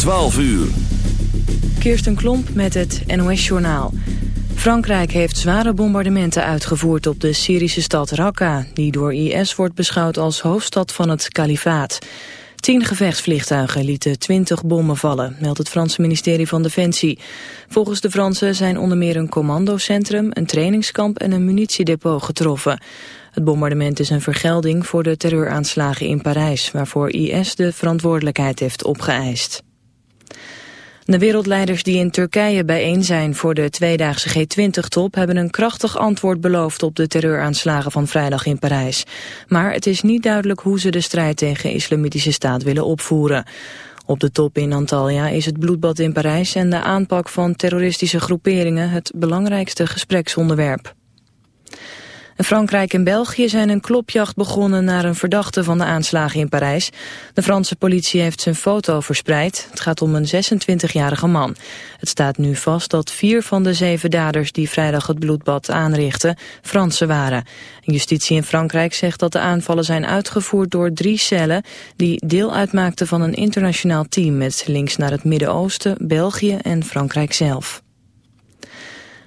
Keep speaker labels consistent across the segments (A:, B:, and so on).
A: 12 uur.
B: Kirsten Klomp met het NOS-journaal. Frankrijk heeft zware bombardementen uitgevoerd op de Syrische stad Raqqa... die door IS wordt beschouwd als hoofdstad van het kalifaat. Tien gevechtsvliegtuigen lieten twintig bommen vallen, meldt het Franse ministerie van Defensie. Volgens de Fransen zijn onder meer een commandocentrum, een trainingskamp en een munitiedepot getroffen. Het bombardement is een vergelding voor de terreuraanslagen in Parijs, waarvoor IS de verantwoordelijkheid heeft opgeëist. De wereldleiders die in Turkije bijeen zijn voor de tweedaagse G20-top... hebben een krachtig antwoord beloofd op de terreuraanslagen van vrijdag in Parijs. Maar het is niet duidelijk hoe ze de strijd tegen islamitische staat willen opvoeren. Op de top in Antalya is het bloedbad in Parijs en de aanpak van terroristische groeperingen het belangrijkste gespreksonderwerp. Frankrijk en België zijn een klopjacht begonnen naar een verdachte van de aanslagen in Parijs. De Franse politie heeft zijn foto verspreid. Het gaat om een 26-jarige man. Het staat nu vast dat vier van de zeven daders die vrijdag het bloedbad aanrichten Fransen waren. Justitie in Frankrijk zegt dat de aanvallen zijn uitgevoerd door drie cellen die deel uitmaakten van een internationaal team met links naar het Midden-Oosten, België en Frankrijk zelf.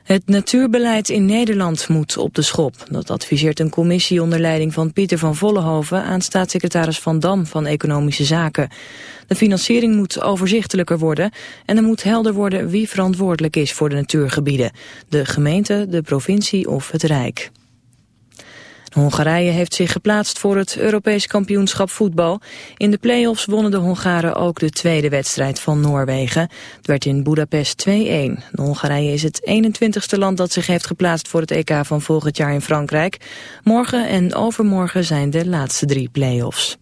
B: Het natuurbeleid in Nederland moet op de schop. Dat adviseert een commissie onder leiding van Pieter van Vollenhoven aan staatssecretaris Van Dam van Economische Zaken. De financiering moet overzichtelijker worden en er moet helder worden wie verantwoordelijk is voor de natuurgebieden. De gemeente, de provincie of het Rijk. Hongarije heeft zich geplaatst voor het Europees kampioenschap voetbal. In de play-offs wonnen de Hongaren ook de tweede wedstrijd van Noorwegen. Het werd in Budapest 2-1. Hongarije is het 21ste land dat zich heeft geplaatst voor het EK van volgend jaar in Frankrijk. Morgen en overmorgen zijn de laatste drie play-offs.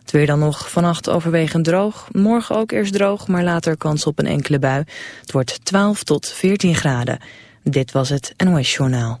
B: Het weer dan nog vannacht overwegend droog. Morgen ook eerst droog, maar later kans op een enkele bui. Het wordt 12 tot 14 graden. Dit was het NOS Journaal.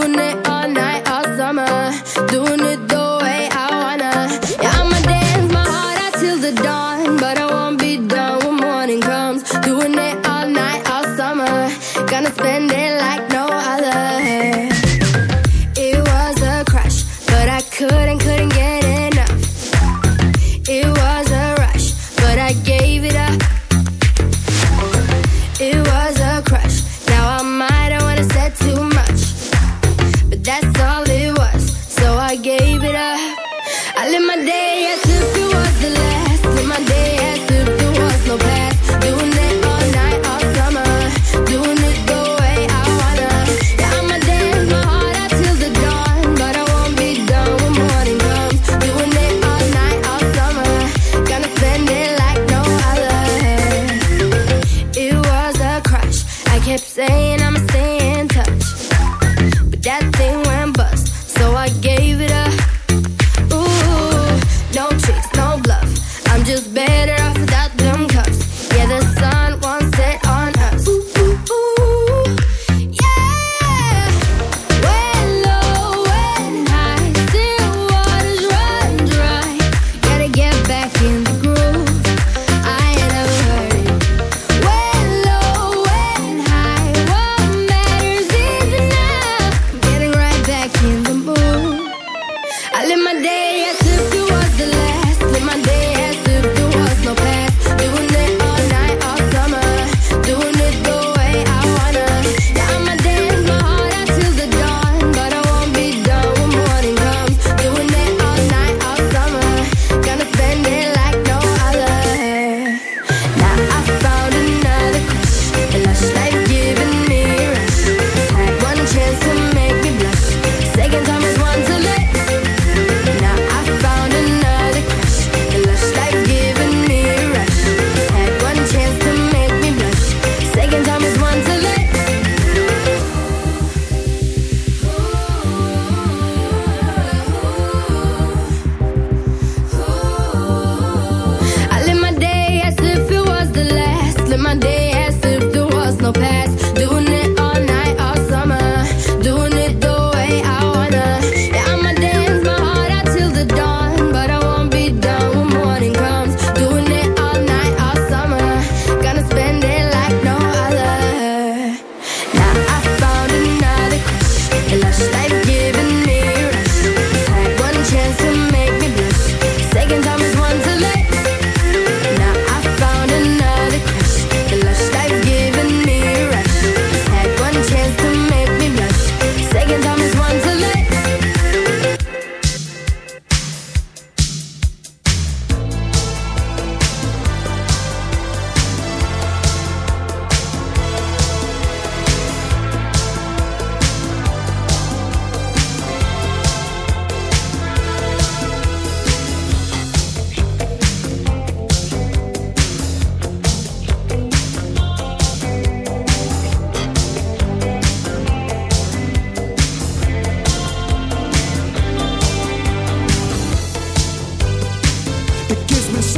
C: Back in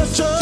A: such a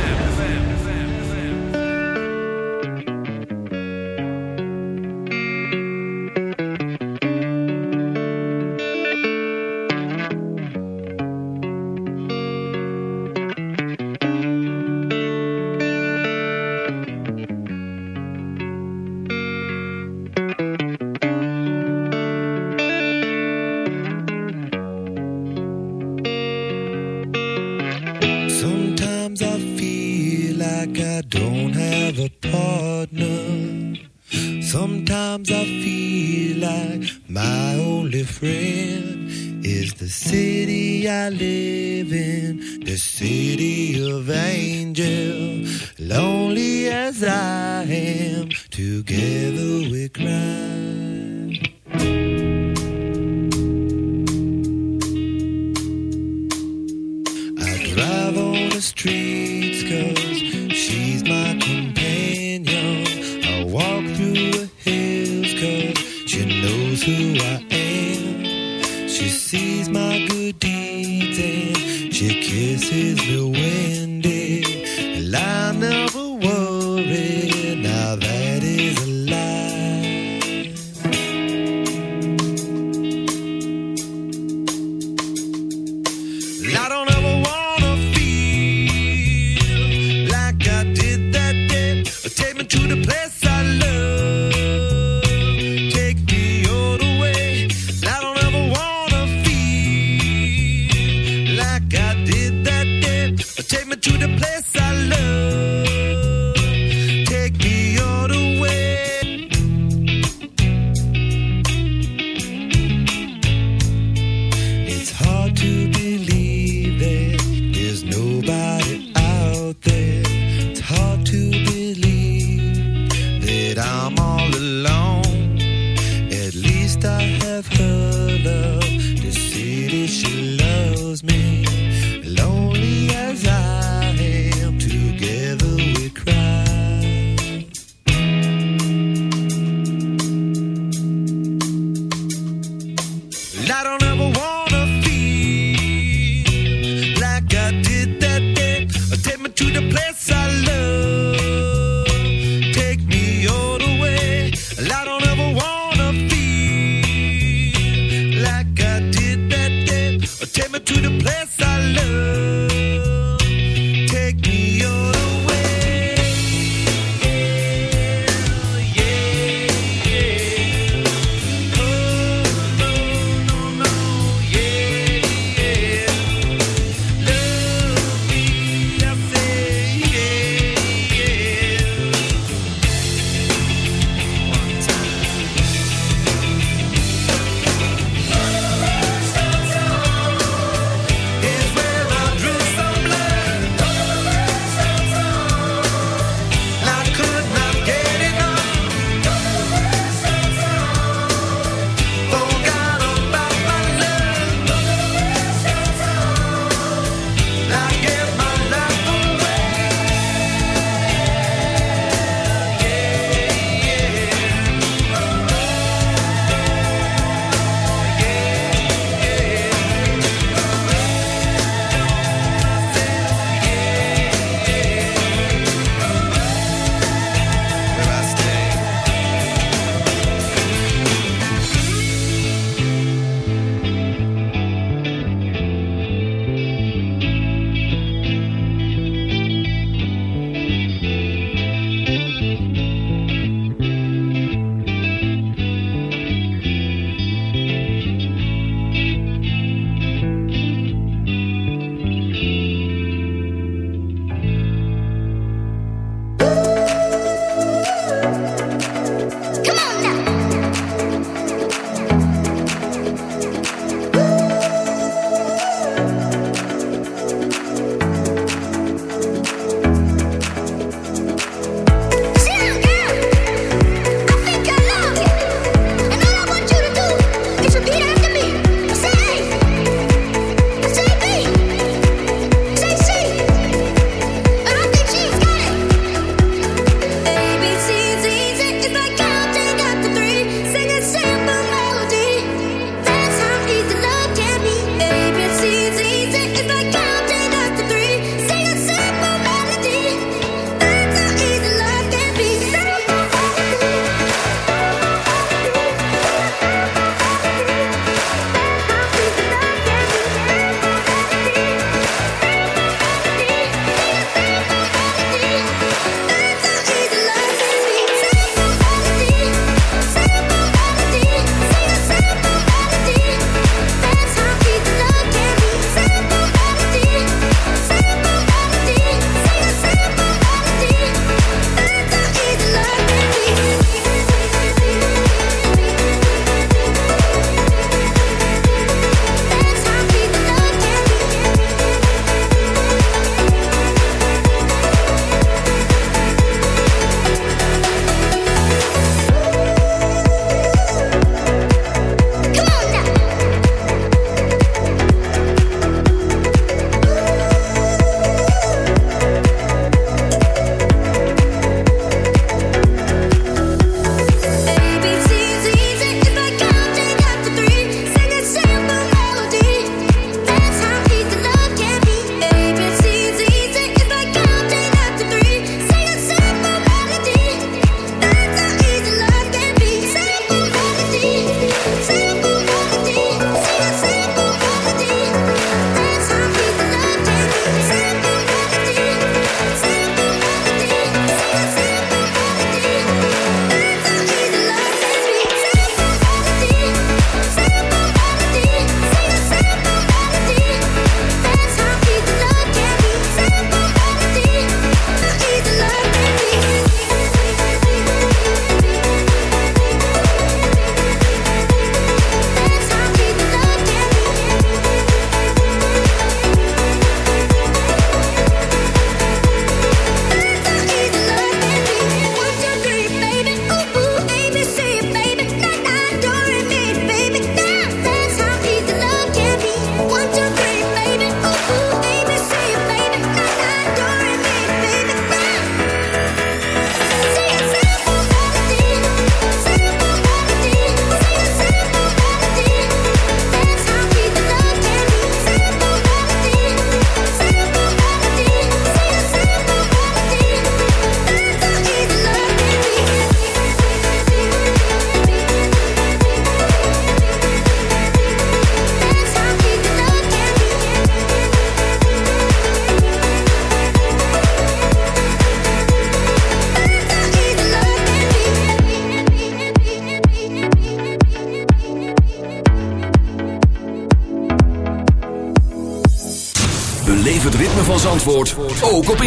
D: Take am, together we place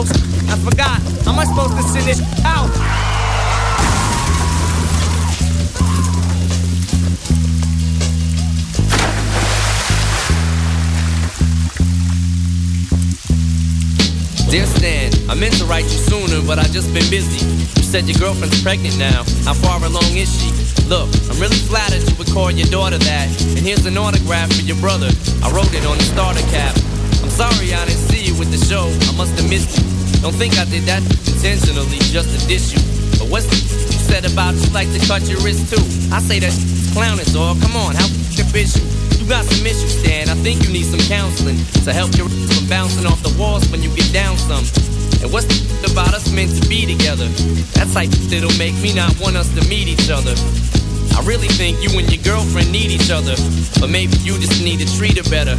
E: Oh, I forgot. How am I supposed to send this out? Dear Stan, I meant to write you sooner, but I've just been busy. You said your girlfriend's pregnant now. How far along is she? Look, I'm really flattered you would call your daughter that. And here's an autograph for your brother. I wrote it on the starter cap. I'm sorry I didn't see you with the show. I must have missed you. Don't think I did that intentionally just to diss you. But what's the you said about you like to cut your wrist too? I say that clown is all. Come on, how trip is you? You got some issues, Dan. I think you need some counseling to help your from bouncing off the walls when you get down some. And what's the about us meant to be together? That's like that'll make me not want us to meet each other. I really think you and your girlfriend need each other, but maybe you just need to treat her better.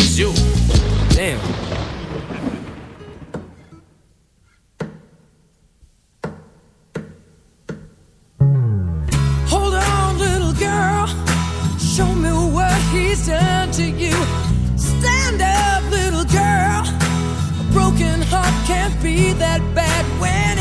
E: was you. Damn.
F: Hold on, little girl. Show me what he's done to you. Stand up, little girl. A broken heart can't be that bad when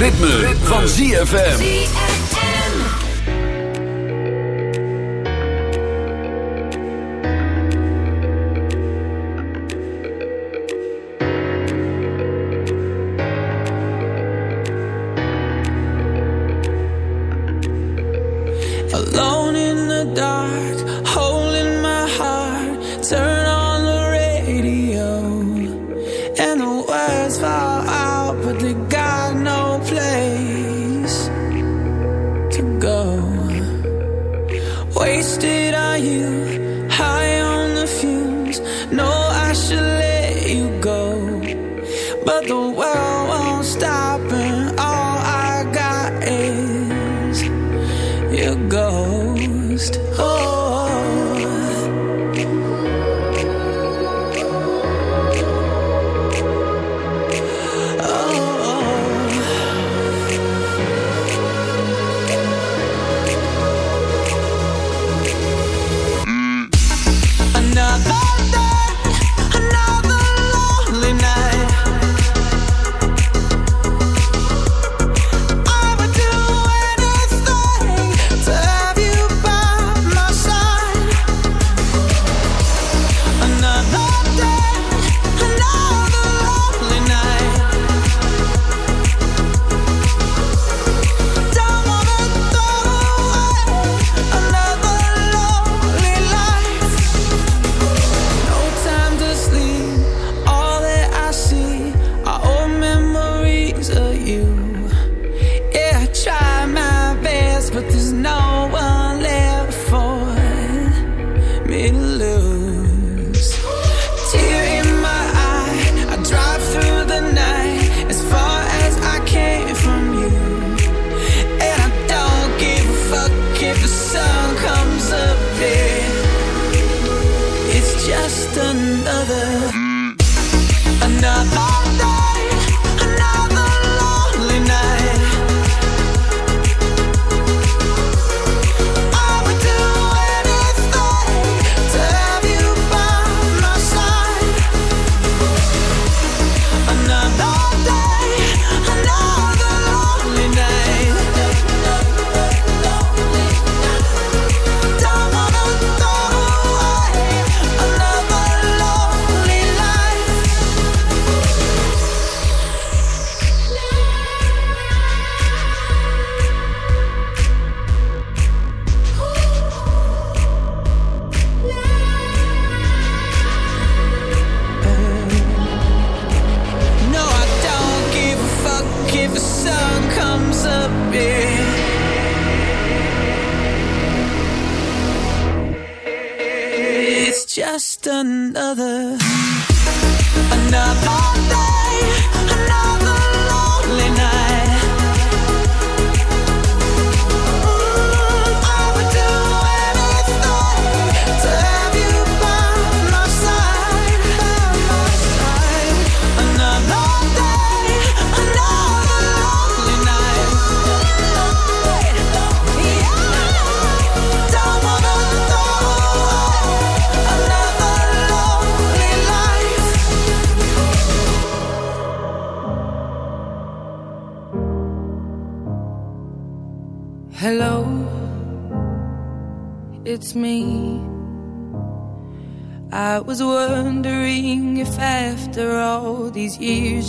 A: ritme, van ZFM.
G: ghost. Oh.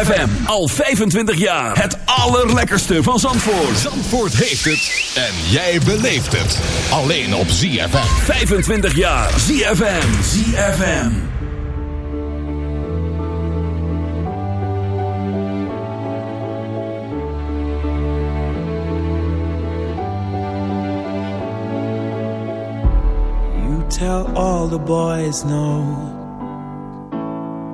A: ZFM. Al 25 jaar. Het allerlekkerste van Zandvoort.
H: Zandvoort heeft het en jij beleeft het. Alleen op ZFM.
A: 25 jaar. ZFM. ZFM.
G: You tell all the boys no.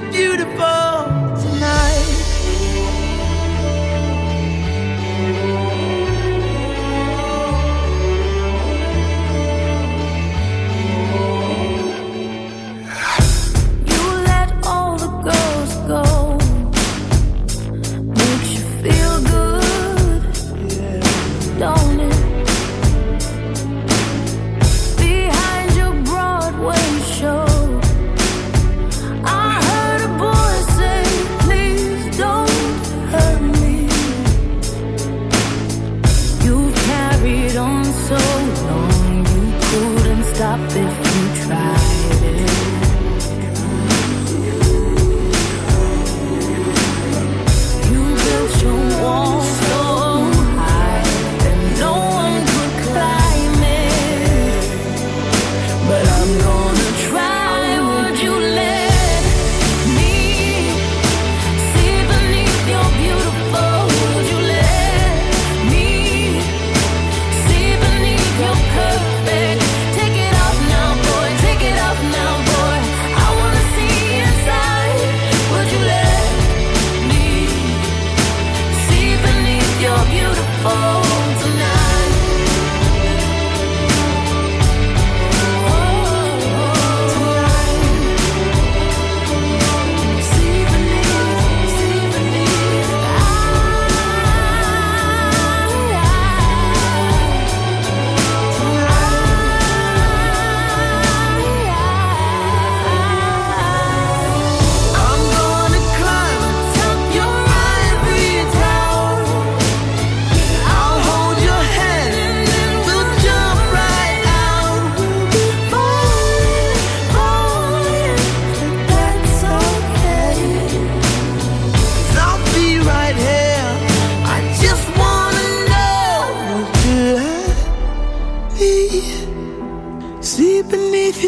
G: beautiful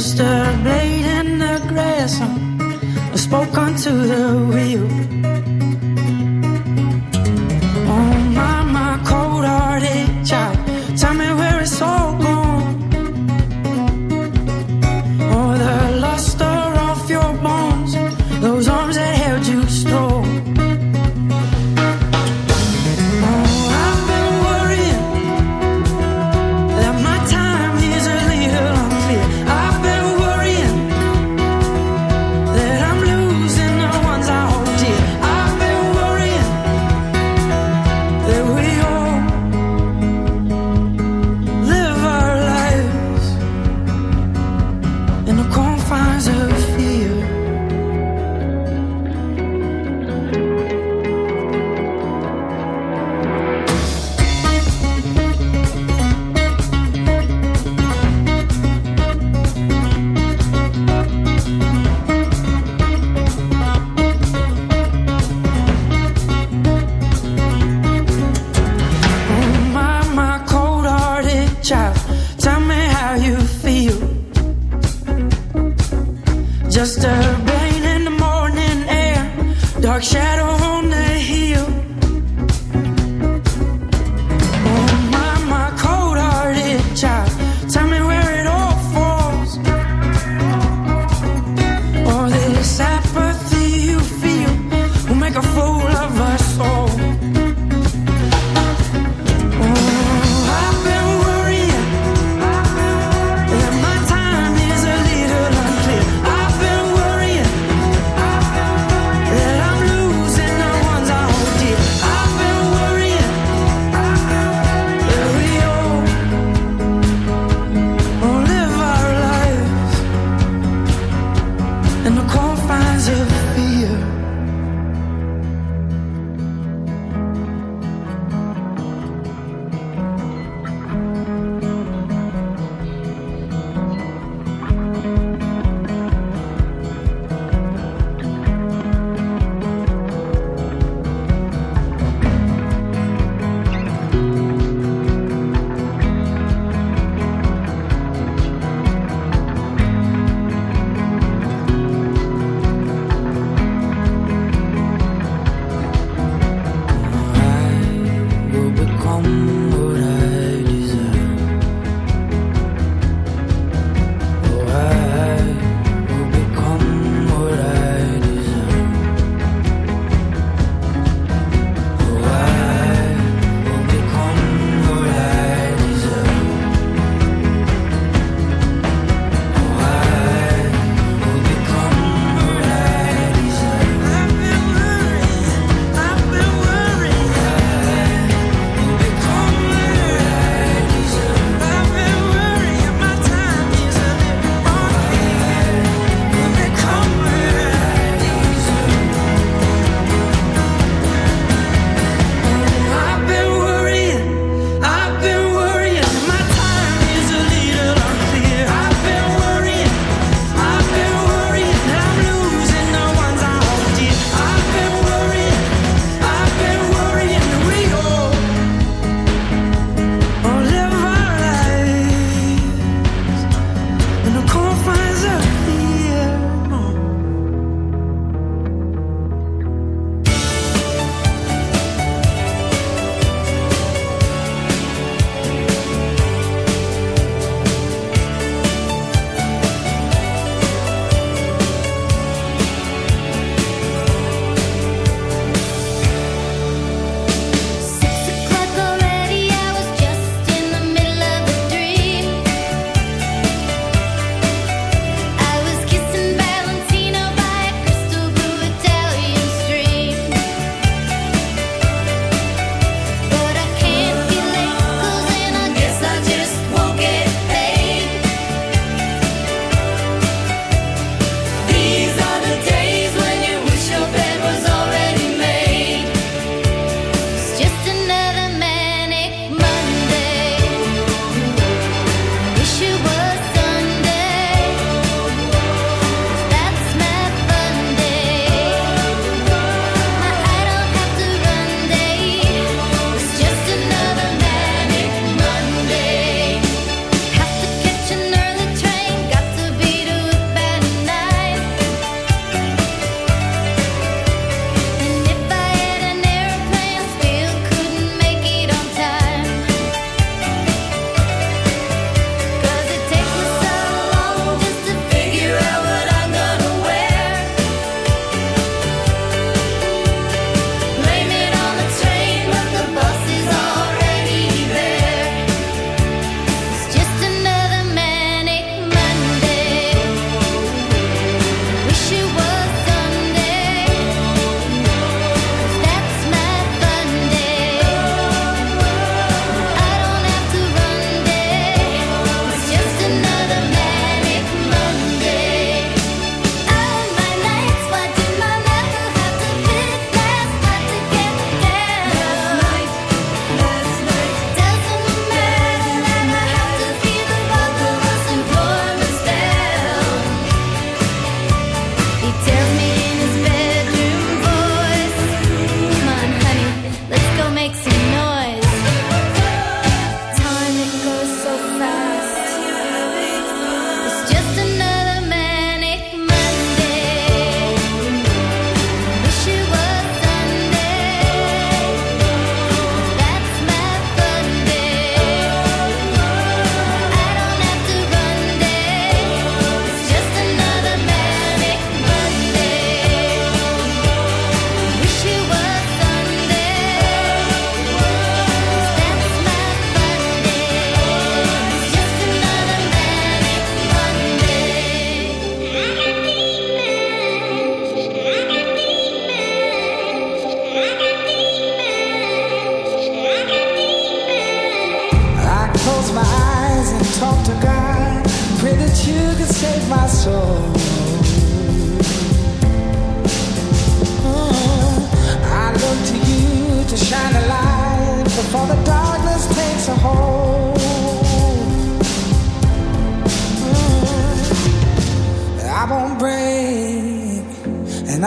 F: sister blade in the grass. I spoke onto the wheel.